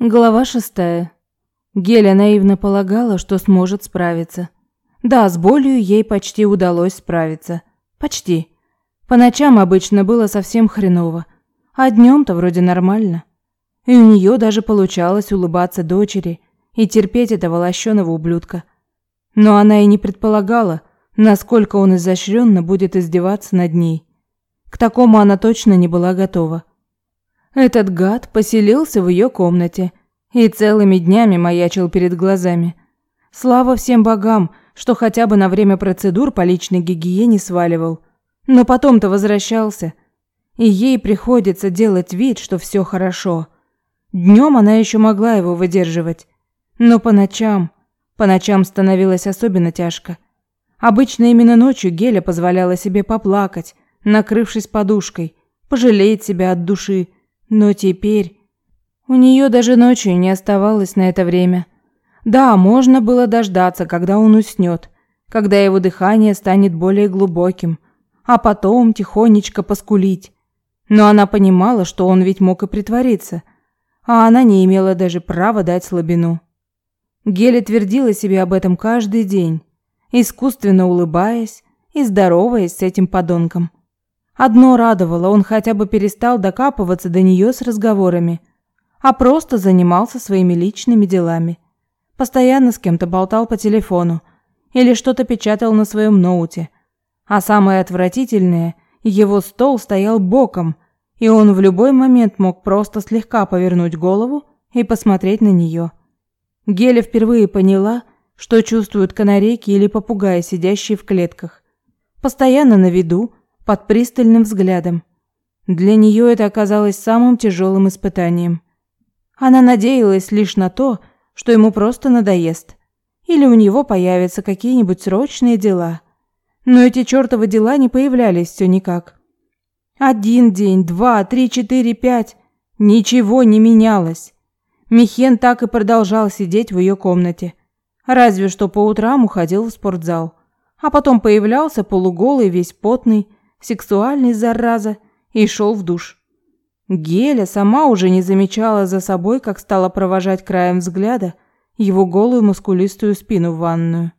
Глава шестая. Геля наивно полагала, что сможет справиться. Да, с болью ей почти удалось справиться. Почти. По ночам обычно было совсем хреново, а днем-то вроде нормально. И у нее даже получалось улыбаться дочери и терпеть этого лощеного ублюдка. Но она и не предполагала, насколько он изощренно будет издеваться над ней. К такому она точно не была готова. Этот гад поселился в ее комнате и целыми днями маячил перед глазами. Слава всем богам, что хотя бы на время процедур по личной гигиене сваливал. Но потом-то возвращался. И ей приходится делать вид, что все хорошо. Днем она еще могла его выдерживать. Но по ночам... По ночам становилось особенно тяжко. Обычно именно ночью Геля позволяла себе поплакать, накрывшись подушкой, пожалеть себя от души, но теперь у нее даже ночью не оставалось на это время. Да, можно было дождаться, когда он уснет, когда его дыхание станет более глубоким, а потом тихонечко поскулить. Но она понимала, что он ведь мог и притвориться, а она не имела даже права дать слабину. Геля твердила себе об этом каждый день, искусственно улыбаясь и здороваясь с этим подонком. Одно радовало, он хотя бы перестал докапываться до нее с разговорами, а просто занимался своими личными делами. Постоянно с кем-то болтал по телефону или что-то печатал на своем ноуте. А самое отвратительное, его стол стоял боком, и он в любой момент мог просто слегка повернуть голову и посмотреть на нее. Геля впервые поняла, что чувствуют канарейки или попугаи, сидящие в клетках. Постоянно на виду, под пристальным взглядом. Для нее это оказалось самым тяжелым испытанием. Она надеялась лишь на то, что ему просто надоест. Или у него появятся какие-нибудь срочные дела. Но эти чертовы дела не появлялись все никак. Один день, два, три, четыре, пять. Ничего не менялось. Михен так и продолжал сидеть в ее комнате. Разве что по утрам уходил в спортзал. А потом появлялся полуголый, весь потный, сексуальный, зараза, и шел в душ. Геля сама уже не замечала за собой, как стала провожать краем взгляда его голую мускулистую спину в ванную.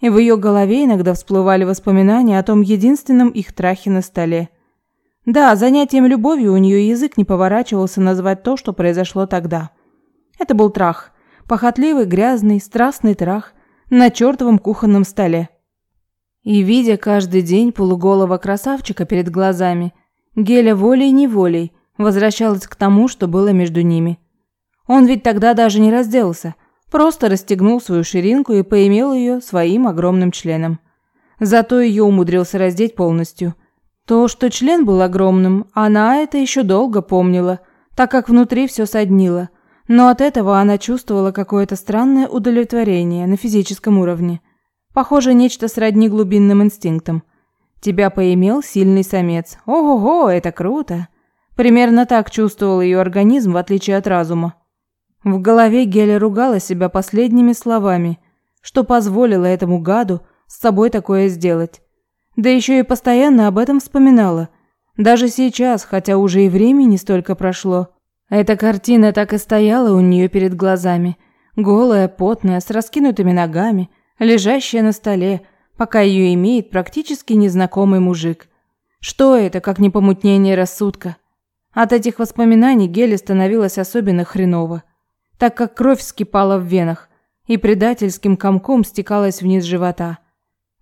И в ее голове иногда всплывали воспоминания о том единственном их трахе на столе. Да, занятием любовью у нее язык не поворачивался назвать то, что произошло тогда. Это был трах. Похотливый, грязный, страстный трах на чертовом кухонном столе. И видя каждый день полуголого красавчика перед глазами, Геля волей-неволей возвращалась к тому, что было между ними. Он ведь тогда даже не разделся, просто расстегнул свою ширинку и поимел ее своим огромным членом. Зато ее умудрился раздеть полностью. То, что член был огромным, она это еще долго помнила, так как внутри все соднило. Но от этого она чувствовала какое-то странное удовлетворение на физическом уровне. Похоже, нечто сродни глубинным инстинктам. Тебя поимел сильный самец. Ого-го, это круто. Примерно так чувствовал ее организм, в отличие от разума. В голове Геля ругала себя последними словами, что позволило этому гаду с собой такое сделать. Да еще и постоянно об этом вспоминала. Даже сейчас, хотя уже и времени столько прошло. Эта картина так и стояла у нее перед глазами. Голая, потная, с раскинутыми ногами, лежащая на столе, пока ее имеет практически незнакомый мужик. Что это, как не помутнение рассудка? От этих воспоминаний Геле становилось особенно хреново, так как кровь вскипала в венах и предательским комком стекалась вниз живота.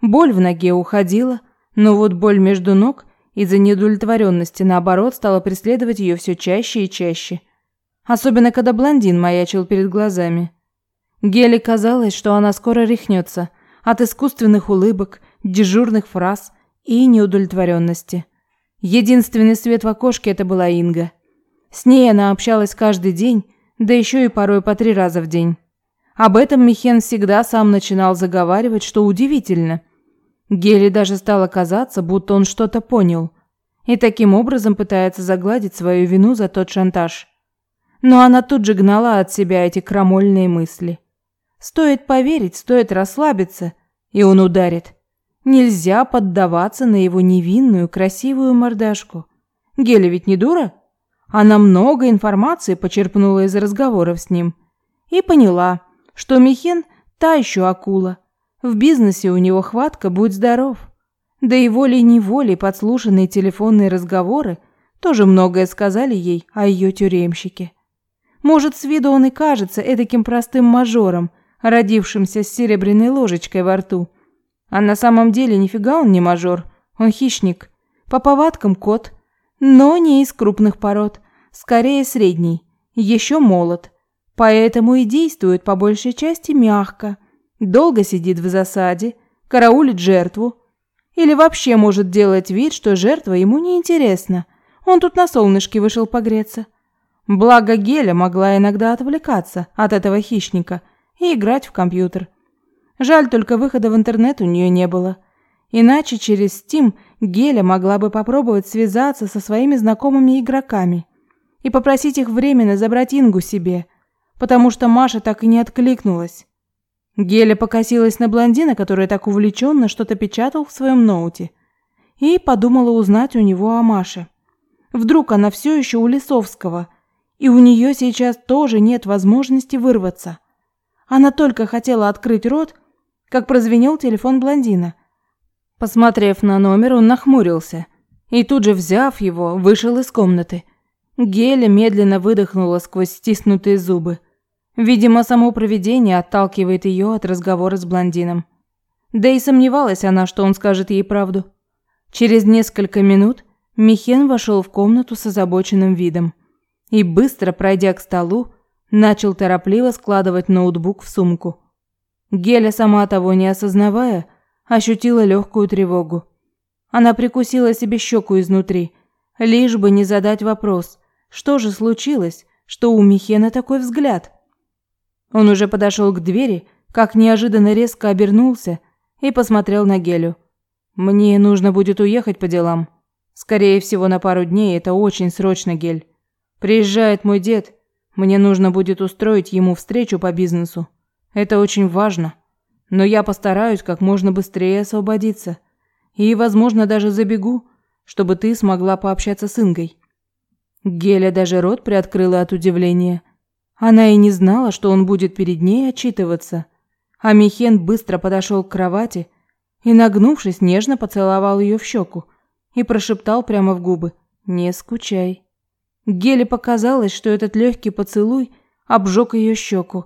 Боль в ноге уходила, но вот боль между ног из-за неудовлетворенности, наоборот, стала преследовать ее все чаще и чаще. Особенно, когда блондин маячил перед глазами. Геле казалось, что она скоро рехнется от искусственных улыбок, дежурных фраз и неудовлетворенности. Единственный свет в окошке это была Инга. С ней она общалась каждый день, да еще и порой по три раза в день. Об этом Михен всегда сам начинал заговаривать, что удивительно. Геле даже стало казаться, будто он что-то понял, и таким образом пытается загладить свою вину за тот шантаж. Но она тут же гнала от себя эти крамольные мысли. Стоит поверить, стоит расслабиться, и он ударит. Нельзя поддаваться на его невинную, красивую мордашку. Геля ведь не дура. Она много информации почерпнула из разговоров с ним и поняла, что Михен – та еще акула. В бизнесе у него хватка «будь здоров». Да и волей-неволей подслушанные телефонные разговоры тоже многое сказали ей о ее тюремщике. Может, с виду он и кажется эдаким простым мажором, родившимся с серебряной ложечкой во рту. А на самом деле нифига он не мажор, он хищник. По повадкам кот, но не из крупных пород скорее средний, еще молод, поэтому и действует по большей части мягко, долго сидит в засаде, караулит жертву, или вообще может делать вид, что жертва ему не интересна. Он тут на солнышке вышел погреться. Благо Геля могла иногда отвлекаться от этого хищника и играть в компьютер. Жаль, только выхода в интернет у нее не было. Иначе через Steam Геля могла бы попробовать связаться со своими знакомыми игроками и попросить их временно забрать Ингу себе, потому что Маша так и не откликнулась. Геля покосилась на блондина, который так увлеченно что-то печатал в своем ноуте, и подумала узнать у него о Маше. Вдруг она все еще у Лисовского, и у нее сейчас тоже нет возможности вырваться. Она только хотела открыть рот, как прозвенел телефон блондина. Посмотрев на номер, он нахмурился и тут же, взяв его, вышел из комнаты – Геля медленно выдохнула сквозь стиснутые зубы. Видимо, само провидение отталкивает ее от разговора с блондином. Да и сомневалась она, что он скажет ей правду. Через несколько минут Михен вошел в комнату с озабоченным видом и, быстро пройдя к столу, начал торопливо складывать ноутбук в сумку. Геля, сама того не осознавая, ощутила легкую тревогу. Она прикусила себе щеку изнутри, лишь бы не задать вопрос, что же случилось, что у Михена такой взгляд? Он уже подошел к двери, как неожиданно резко обернулся и посмотрел на Гелю. Мне нужно будет уехать по делам. Скорее всего, на пару дней, это очень срочно, Гель. Приезжает мой дед. Мне нужно будет устроить ему встречу по бизнесу. Это очень важно. Но я постараюсь как можно быстрее освободиться. И, возможно, даже забегу, чтобы ты смогла пообщаться с Ингой. Геля даже рот приоткрыла от удивления. Она и не знала, что он будет перед ней отчитываться. А Михен быстро подошел к кровати и, нагнувшись, нежно поцеловал ее в щеку и прошептал прямо в губы «Не скучай». Геле показалось, что этот легкий поцелуй обжег ее щеку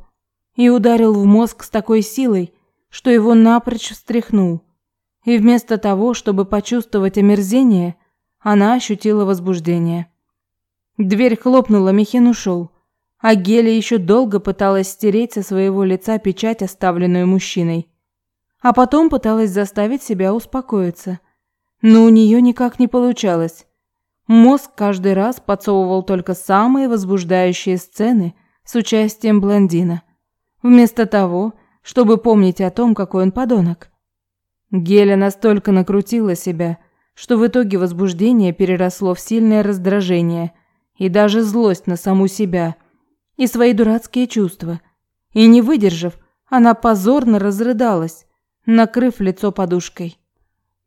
и ударил в мозг с такой силой, что его напрочь встряхнул. И вместо того, чтобы почувствовать омерзение, она ощутила возбуждение. Дверь хлопнула, Михин ушел. А Геля еще долго пыталась стереть со своего лица печать, оставленную мужчиной. А потом пыталась заставить себя успокоиться. Но у нее никак не получалось. Мозг каждый раз подсовывал только самые возбуждающие сцены с участием блондина. Вместо того, чтобы помнить о том, какой он подонок. Геля настолько накрутила себя, что в итоге возбуждение переросло в сильное раздражение – и даже злость на саму себя и свои дурацкие чувства. И не выдержав, она позорно разрыдалась, накрыв лицо подушкой.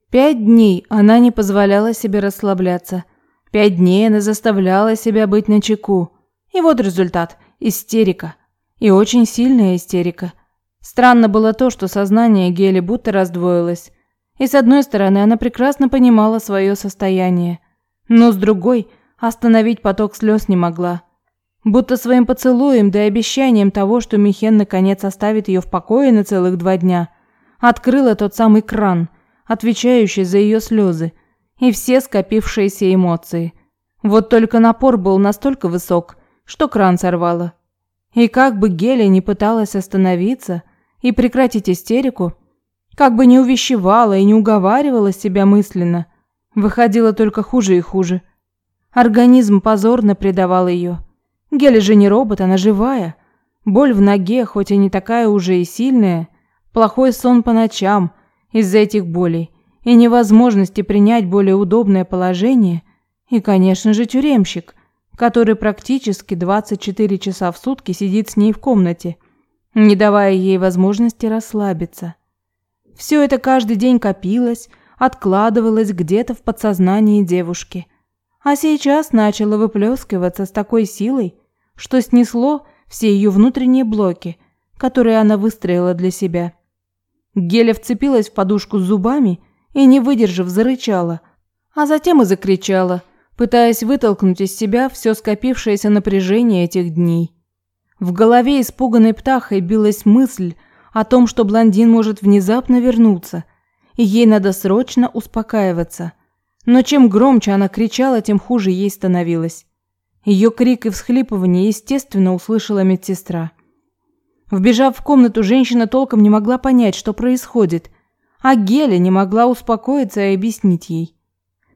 Пять дней она не позволяла себе расслабляться. Пять дней она заставляла себя быть начеку. И вот результат – истерика. И очень сильная истерика. Странно было то, что сознание Гели будто раздвоилось. И с одной стороны, она прекрасно понимала свое состояние. Но с другой – Остановить поток слез не могла. Будто своим поцелуем да обещанием того, что Михен наконец оставит ее в покое на целых два дня, открыла тот самый кран, отвечающий за ее слезы и все скопившиеся эмоции. Вот только напор был настолько высок, что кран сорвало. И как бы Геля не пыталась остановиться и прекратить истерику, как бы не увещевала и не уговаривала себя мысленно, выходило только хуже и хуже – Организм позорно предавал ее. Геля же не робот, она живая. Боль в ноге, хоть и не такая уже и сильная, плохой сон по ночам из-за этих болей и невозможности принять более удобное положение, и, конечно же, тюремщик, который практически 24 часа в сутки сидит с ней в комнате, не давая ей возможности расслабиться. Все это каждый день копилось, откладывалось где-то в подсознании девушки. а сейчас начало выплескиваться с такой силой, что снесло все ее внутренние блоки, которые она выстроила для себя. Геля вцепилась в подушку с зубами и, не выдержав, зарычала, а затем и закричала, пытаясь вытолкнуть из себя все скопившееся напряжение этих дней. В голове испуганной птахой билась мысль о том, что блондин может внезапно вернуться, и ей надо срочно успокаиваться. Но чем громче она кричала, тем хуже ей становилось. Ее крик и всхлипывание, естественно, услышала медсестра. Вбежав в комнату, женщина толком не могла понять, что происходит, а Геля не могла успокоиться и объяснить ей.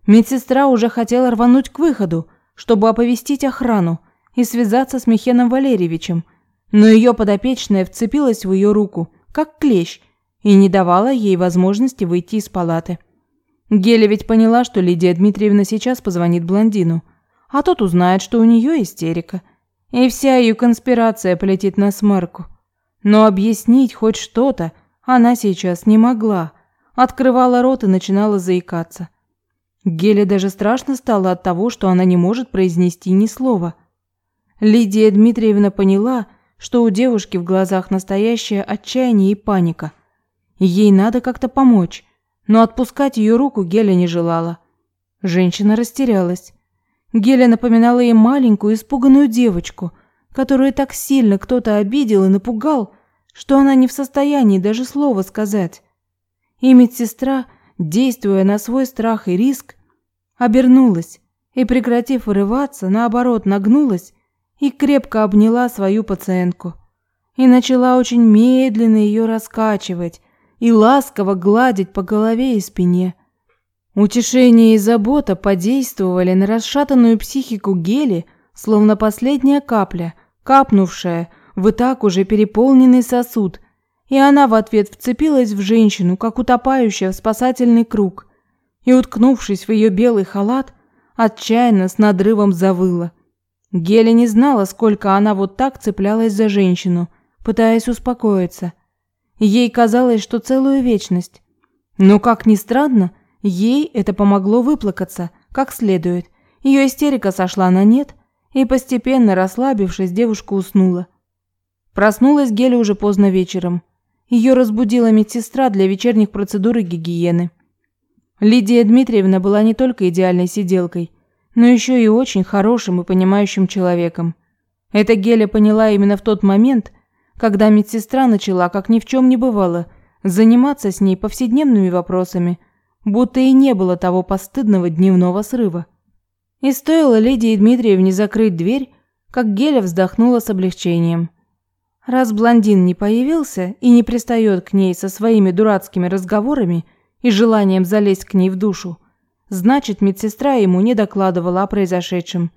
Медсестра уже хотела рвануть к выходу, чтобы оповестить охрану и связаться с Михеном Валерьевичем, но ее подопечная вцепилась в ее руку, как клещ, и не давала ей возможности выйти из палаты. Геля ведь поняла, что Лидия Дмитриевна сейчас позвонит блондину, а тот узнает, что у нее истерика, и вся ее конспирация полетит на смарку. Но объяснить хоть что-то она сейчас не могла. Открывала рот и начинала заикаться. Геле даже страшно стало от того, что она не может произнести ни слова. Лидия Дмитриевна поняла, что у девушки в глазах настоящее отчаяние и паника. Ей надо как-то помочь, но отпускать ее руку Геля не желала. Женщина растерялась. Геля напоминала ей маленькую испуганную девочку, которую так сильно кто-то обидел и напугал, что она не в состоянии даже слова сказать. И медсестра, действуя на свой страх и риск, обернулась и, прекратив вырываться, наоборот нагнулась и крепко обняла свою пациентку. И начала очень медленно ее раскачивать и ласково гладить по голове и спине. Утешение и забота подействовали на расшатанную психику Гели, словно последняя капля, капнувшая в и так уже переполненный сосуд, и она в ответ вцепилась в женщину, как утопающая в спасательный круг, и, уткнувшись в ее белый халат, отчаянно с надрывом завыла. Геля не знала, сколько она вот так цеплялась за женщину, пытаясь успокоиться. Ей казалось, что целую вечность. Но, как ни странно, ей это помогло выплакаться, как следует. Ее истерика сошла на нет, и постепенно, расслабившись, девушка уснула. Проснулась Геля уже поздно вечером. Ее разбудила медсестра для вечерних процедур и гигиены. Лидия Дмитриевна была не только идеальной сиделкой, но еще и очень хорошим и понимающим человеком. Это Геля поняла именно в тот момент, когда медсестра начала, как ни в чем не бывало, заниматься с ней повседневными вопросами, будто и не было того постыдного дневного срыва. И стоило Лидии Дмитриевне закрыть дверь, как Геля вздохнула с облегчением. Раз блондин не появился и не пристает к ней со своими дурацкими разговорами и желанием залезть к ней в душу, значит, медсестра ему не докладывала о произошедшем.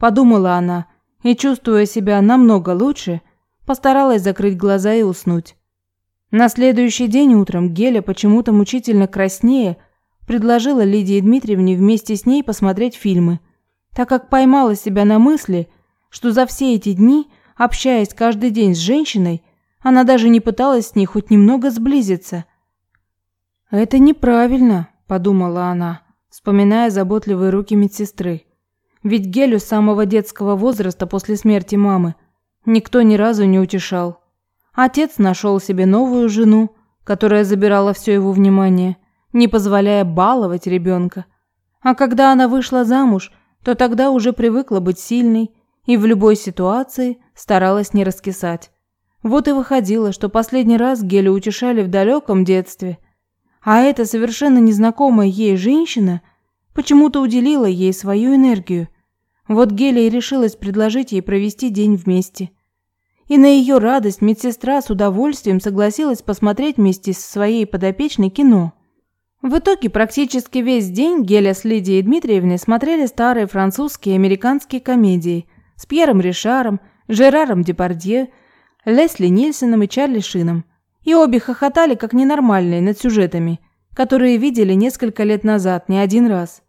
Подумала она и, чувствуя себя намного лучше, постаралась закрыть глаза и уснуть. На следующий день утром Геля, почему-то мучительно краснее, предложила Лидии Дмитриевне вместе с ней посмотреть фильмы, так как поймала себя на мысли, что за все эти дни – Общаясь каждый день с женщиной, она даже не пыталась с ней хоть немного сблизиться. «Это неправильно», – подумала она, вспоминая заботливые руки медсестры. Ведь Гелю с самого детского возраста после смерти мамы никто ни разу не утешал. Отец нашел себе новую жену, которая забирала все его внимание, не позволяя баловать ребенка. А когда она вышла замуж, то тогда уже привыкла быть сильной и в любой ситуации старалась не раскисать. Вот и выходило, что последний раз Гелю утешали в далеком детстве, а эта совершенно незнакомая ей женщина почему-то уделила ей свою энергию. Вот Геля и решилась предложить ей провести день вместе. И на ее радость медсестра с удовольствием согласилась посмотреть вместе со своей подопечной кино. В итоге практически весь день Геля с Лидией Дмитриевной смотрели старые французские и американские комедии – с Пьером Ришаром, Жераром Депардье, Лесли Нильсоном и Чарли Шином. И обе хохотали как ненормальные над сюжетами, которые видели несколько лет назад не один раз.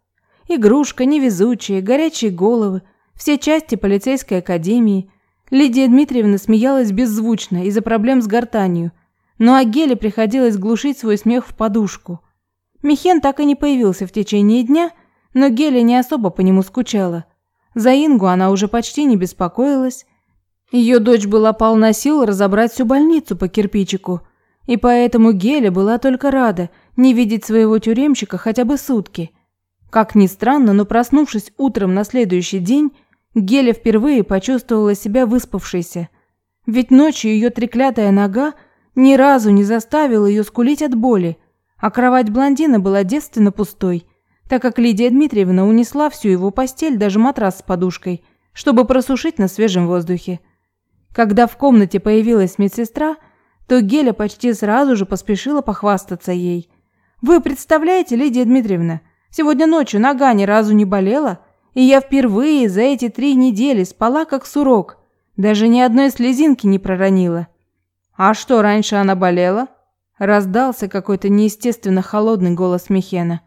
Игрушка, невезучие, горячие головы, все части полицейской академии. Лидия Дмитриевна смеялась беззвучно из-за проблем с гортанью, но Агеле приходилось глушить свой смех в подушку. Михен так и не появился в течение дня, но Геля не особо по нему скучала. За Ингу она уже почти не беспокоилась. Ее дочь была полна сил разобрать всю больницу по кирпичику, и поэтому Геля была только рада не видеть своего тюремщика хотя бы сутки. Как ни странно, но проснувшись утром на следующий день, Геля впервые почувствовала себя выспавшейся. Ведь ночью ее треклятая нога ни разу не заставила ее скулить от боли, а кровать блондина была девственно пустой, так как Лидия Дмитриевна унесла всю его постель, даже матрас с подушкой, чтобы просушить на свежем воздухе. Когда в комнате появилась медсестра, то Геля почти сразу же поспешила похвастаться ей. «Вы представляете, Лидия Дмитриевна, сегодня ночью нога ни разу не болела, и я впервые за эти три недели спала как сурок, даже ни одной слезинки не проронила». «А что, раньше она болела?» Раздался какой-то неестественно холодный голос Михена.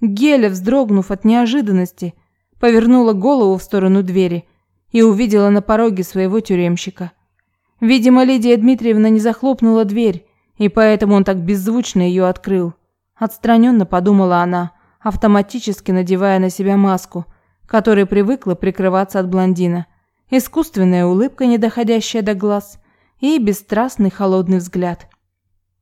Геля, вздрогнув от неожиданности, повернула голову в сторону двери и увидела на пороге своего тюремщика. Видимо, Лидия Дмитриевна не захлопнула дверь, и поэтому он так беззвучно ее открыл. Отстраненно подумала она, автоматически надевая на себя маску, которой привыкла прикрываться от блондина. Искусственная улыбка, не доходящая до глаз, и бесстрастный холодный взгляд.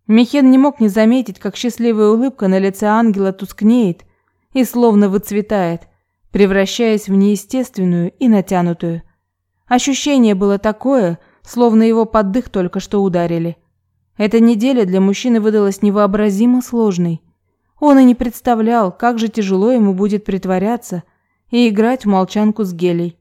Михен не мог не заметить, как счастливая улыбка на лице ангела тускнеет и словно выцветает, превращаясь в неестественную и натянутую. Ощущение было такое, словно его под дых только что ударили. Эта неделя для мужчины выдалась невообразимо сложной. Он и не представлял, как же тяжело ему будет притворяться и играть в молчанку с Гелей.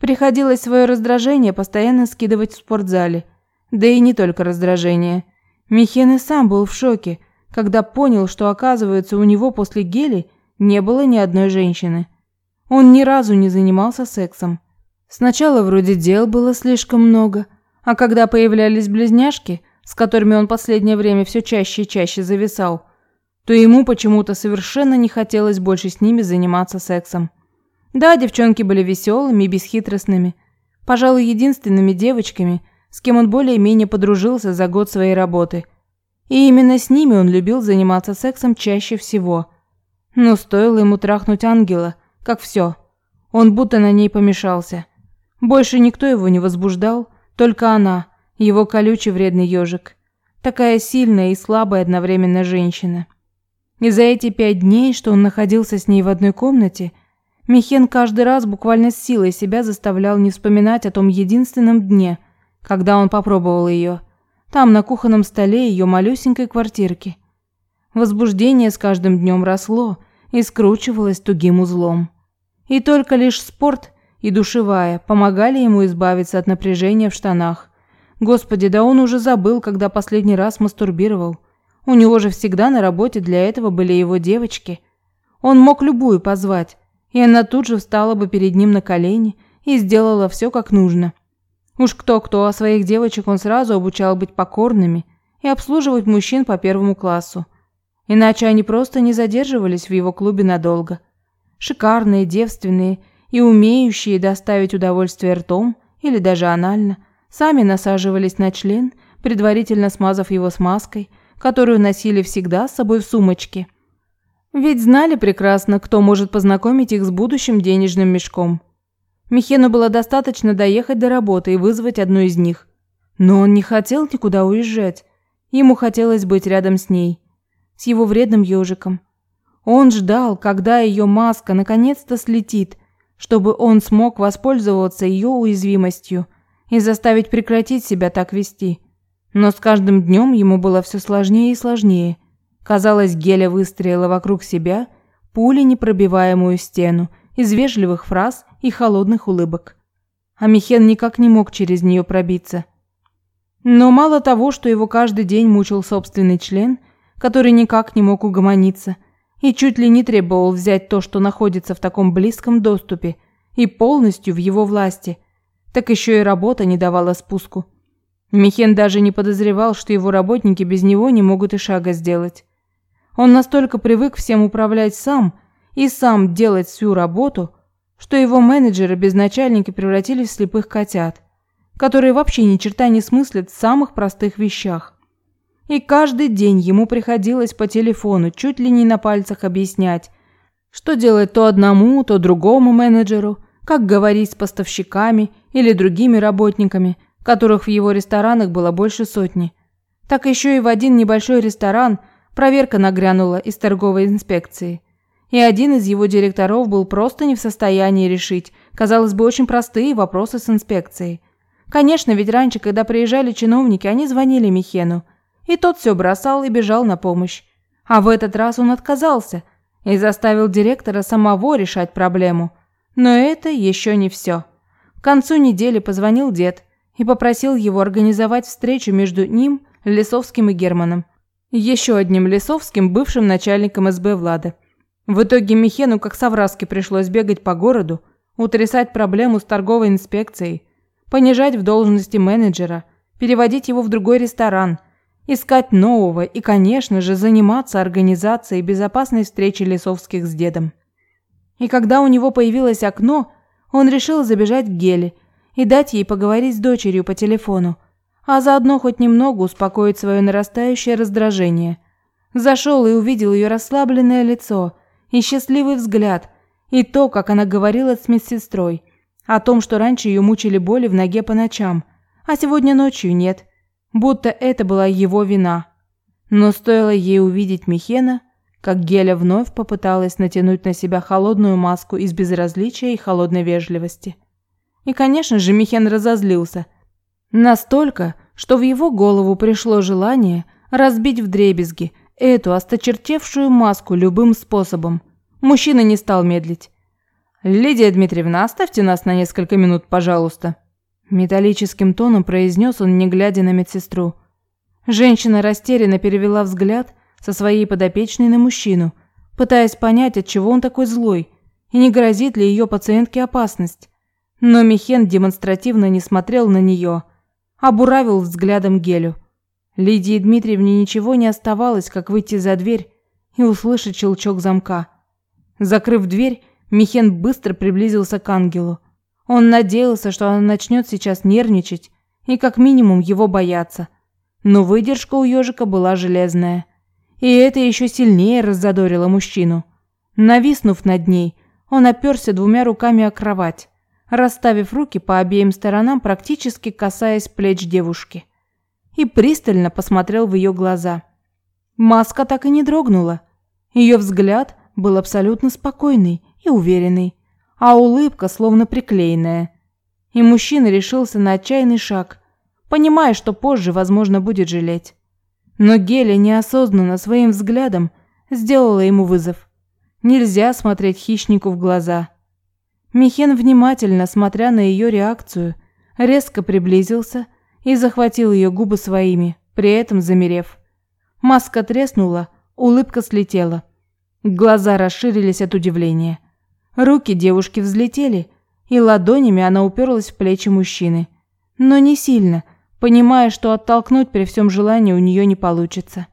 Приходилось свое раздражение постоянно скидывать в спортзале. Да и не только раздражение. Михен и сам был в шоке, когда понял, что, оказывается, у него после Гели не было ни одной женщины. Он ни разу не занимался сексом. Сначала вроде дел было слишком много, а когда появлялись близняшки, с которыми он последнее время все чаще и чаще зависал, то ему почему-то совершенно не хотелось больше с ними заниматься сексом. Да, девчонки были веселыми и бесхитростными, пожалуй, единственными девочками, с кем он более-менее подружился за год своей работы. И именно с ними он любил заниматься сексом чаще всего. Но стоило ему трахнуть ангела, как все. Он будто на ней помешался. Больше никто его не возбуждал, только она, его колючий вредный ежик. Такая сильная и слабая одновременно женщина. И за эти пять дней, что он находился с ней в одной комнате, Михен каждый раз буквально с силой себя заставлял не вспоминать о том единственном дне, когда он попробовал ее. Там, на кухонном столе ее малюсенькой квартирки. Возбуждение с каждым днем росло и скручивалось тугим узлом. И только лишь спорт и душевая помогали ему избавиться от напряжения в штанах. Господи, да он уже забыл, когда последний раз мастурбировал. У него же всегда на работе для этого были его девочки. Он мог любую позвать, и она тут же встала бы перед ним на колени и сделала все как нужно. Уж кто-кто, а своих девочек он сразу обучал быть покорными и обслуживать мужчин по первому классу. Иначе они просто не задерживались в его клубе надолго. Шикарные, девственные и умеющие доставить удовольствие ртом или даже анально, сами насаживались на член, предварительно смазав его смазкой, которую носили всегда с собой в сумочке. Ведь знали прекрасно, кто может познакомить их с будущим денежным мешком. Михену было достаточно доехать до работы и вызвать одну из них. Но он не хотел никуда уезжать. Ему хотелось быть рядом с ней, с его вредным ежиком. Он ждал, когда ее маска наконец-то слетит, чтобы он смог воспользоваться ее уязвимостью и заставить прекратить себя так вести. Но с каждым днем ему было все сложнее и сложнее – Казалось, Геля выстроила вокруг себя пули непробиваемую стену из вежливых фраз и холодных улыбок. А Михен никак не мог через нее пробиться. Но мало того, что его каждый день мучил собственный член, который никак не мог угомониться, и чуть ли не требовал взять то, что находится в таком близком доступе и полностью в его власти, так еще и работа не давала спуску. Михен даже не подозревал, что его работники без него не могут и шага сделать. Он настолько привык всем управлять сам и сам делать всю работу, что его менеджеры без начальника превратились в слепых котят, которые вообще ни черта не смыслят в самых простых вещах. И каждый день ему приходилось по телефону чуть ли не на пальцах объяснять, Что делать то одному, то другому менеджеру, как говорить с поставщиками или другими работниками, которых в его ресторанах было больше сотни. Так еще и в один небольшой ресторан проверка нагрянула из торговой инспекции. И один из его директоров был просто не в состоянии решить, казалось бы, очень простые вопросы с инспекцией. Конечно, ведь раньше, когда приезжали чиновники, они звонили Михену, и тот все бросал и бежал на помощь. А в этот раз он отказался и заставил директора самого решать проблему. Но это еще не все. К концу недели позвонил дед и попросил его организовать встречу между ним, Лисовским и Германом. Еще одним Лисовским, бывшим начальником СБ Влада. В итоге Михену как совраски пришлось бегать по городу, утрясать проблему с торговой инспекцией, понижать в должности менеджера, переводить его в другой ресторан, искать нового и, конечно же, заниматься организацией безопасной встречи Лисовских с дедом. И когда у него появилось окно, он решил забежать к Геле и дать ей поговорить с дочерью по телефону, а заодно хоть немного успокоить свое нарастающее раздражение. Зашел и увидел ее расслабленное лицо и счастливый взгляд, и то, как она говорила с медсестрой, о том, что раньше ее мучили боли в ноге по ночам, а сегодня ночью нет, будто это была его вина. Но стоило ей увидеть Михена, как Геля вновь попыталась натянуть на себя холодную маску из безразличия и холодной вежливости. И, конечно же, Михен разозлился. Настолько, что в его голову пришло желание разбить вдребезги эту осточертевшую маску любым способом. Мужчина не стал медлить. «Лидия Дмитриевна, оставьте нас на несколько минут, пожалуйста», металлическим тоном произнес он, не глядя на медсестру. Женщина растерянно перевела взгляд со своей подопечной на мужчину, пытаясь понять, от чего он такой злой и не грозит ли ее пациентке опасность. Но Михен демонстративно не смотрел на нее, а буравил взглядом Гелю. Лидии Дмитриевне ничего не оставалось, как выйти за дверь и услышать щелчок замка. Закрыв дверь, Михен быстро приблизился к ангелу. Он надеялся, что она начнет сейчас нервничать и как минимум его бояться. Но выдержка у ежика была железная. И это еще сильнее раззадорило мужчину. Нависнув над ней, он оперся двумя руками о кровать расставив руки по обеим сторонам, практически касаясь плеч девушки. И пристально посмотрел в ее глаза. Маска так и не дрогнула. Ее взгляд был абсолютно спокойный и уверенный, а улыбка словно приклеенная. И мужчина решился на отчаянный шаг, понимая, что позже, возможно, будет жалеть. Но Геля неосознанно своим взглядом сделала ему вызов. Нельзя смотреть хищнику в глаза – Михен, внимательно смотря на ее реакцию, резко приблизился и захватил ее губы своими, при этом замерев. Маска треснула, улыбка слетела. Глаза расширились от удивления. Руки девушки взлетели, и ладонями она уперлась в плечи мужчины. Но не сильно, понимая, что оттолкнуть при всем желании у нее не получится.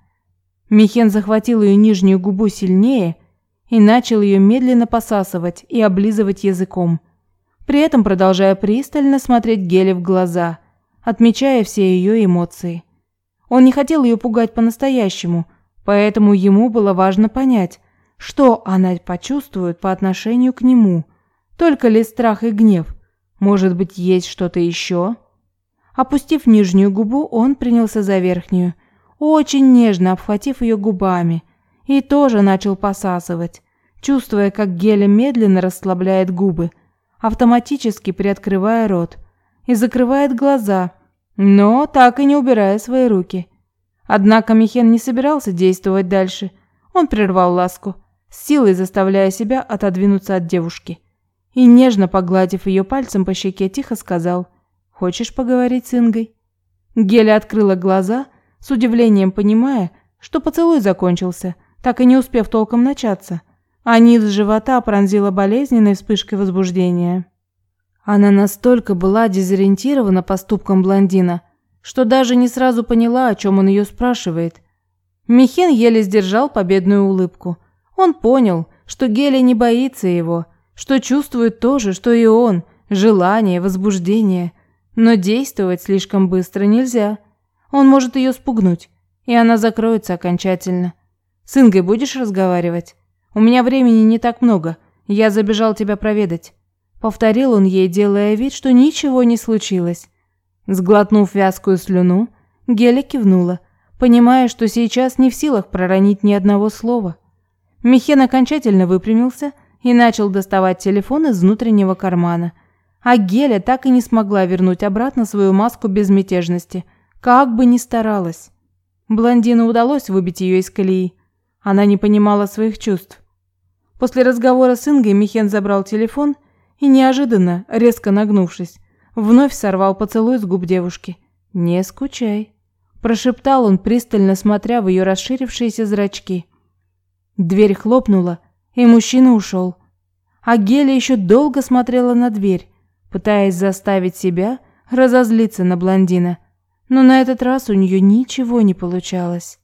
Михен захватил ее нижнюю губу сильнее и начал ее медленно посасывать и облизывать языком, при этом продолжая пристально смотреть Геле в глаза, отмечая все ее эмоции. Он не хотел ее пугать по-настоящему, поэтому ему было важно понять, что она почувствует по отношению к нему. Только ли страх и гнев? Может быть, есть что-то еще? Опустив нижнюю губу, он принялся за верхнюю, очень нежно обхватив ее губами, и тоже начал посасывать, чувствуя, как Геля медленно расслабляет губы, автоматически приоткрывая рот и закрывает глаза, но так и не убирая свои руки. Однако Михен не собирался действовать дальше. Он прервал ласку, с силой заставляя себя отодвинуться от девушки. И нежно погладив ее пальцем по щеке, тихо сказал «Хочешь поговорить с Ингой?» Геля открыла глаза, с удивлением понимая, что поцелуй закончился – так и не успев толком начаться, а низ живота пронзила болезненной вспышкой возбуждения. Она настолько была дезориентирована поступком блондина, что даже не сразу поняла, о чем он ее спрашивает. Михен еле сдержал победную улыбку. Он понял, что Геля не боится его, что чувствует то же, что и он, желание, возбуждение. Но действовать слишком быстро нельзя. Он может ее спугнуть, и она закроется окончательно. С Ингой будешь разговаривать? У меня времени не так много. Я забежал тебя проведать. Повторил он ей, делая вид, что ничего не случилось. Сглотнув вязкую слюну, Геля кивнула, понимая, что сейчас не в силах проронить ни одного слова. Михен окончательно выпрямился и начал доставать телефон из внутреннего кармана. А Геля так и не смогла вернуть обратно свою маску безмятежности, как бы ни старалась. Блондину удалось выбить ее из колеи. Она не понимала своих чувств. После разговора с Ингой Михен забрал телефон и неожиданно, резко нагнувшись, вновь сорвал поцелуй с губ девушки. «Не скучай», – прошептал он, пристально смотря в ее расширившиеся зрачки. Дверь хлопнула, и мужчина ушел. А Геля еще долго смотрела на дверь, пытаясь заставить себя разозлиться на блондина. Но на этот раз у нее ничего не получалось.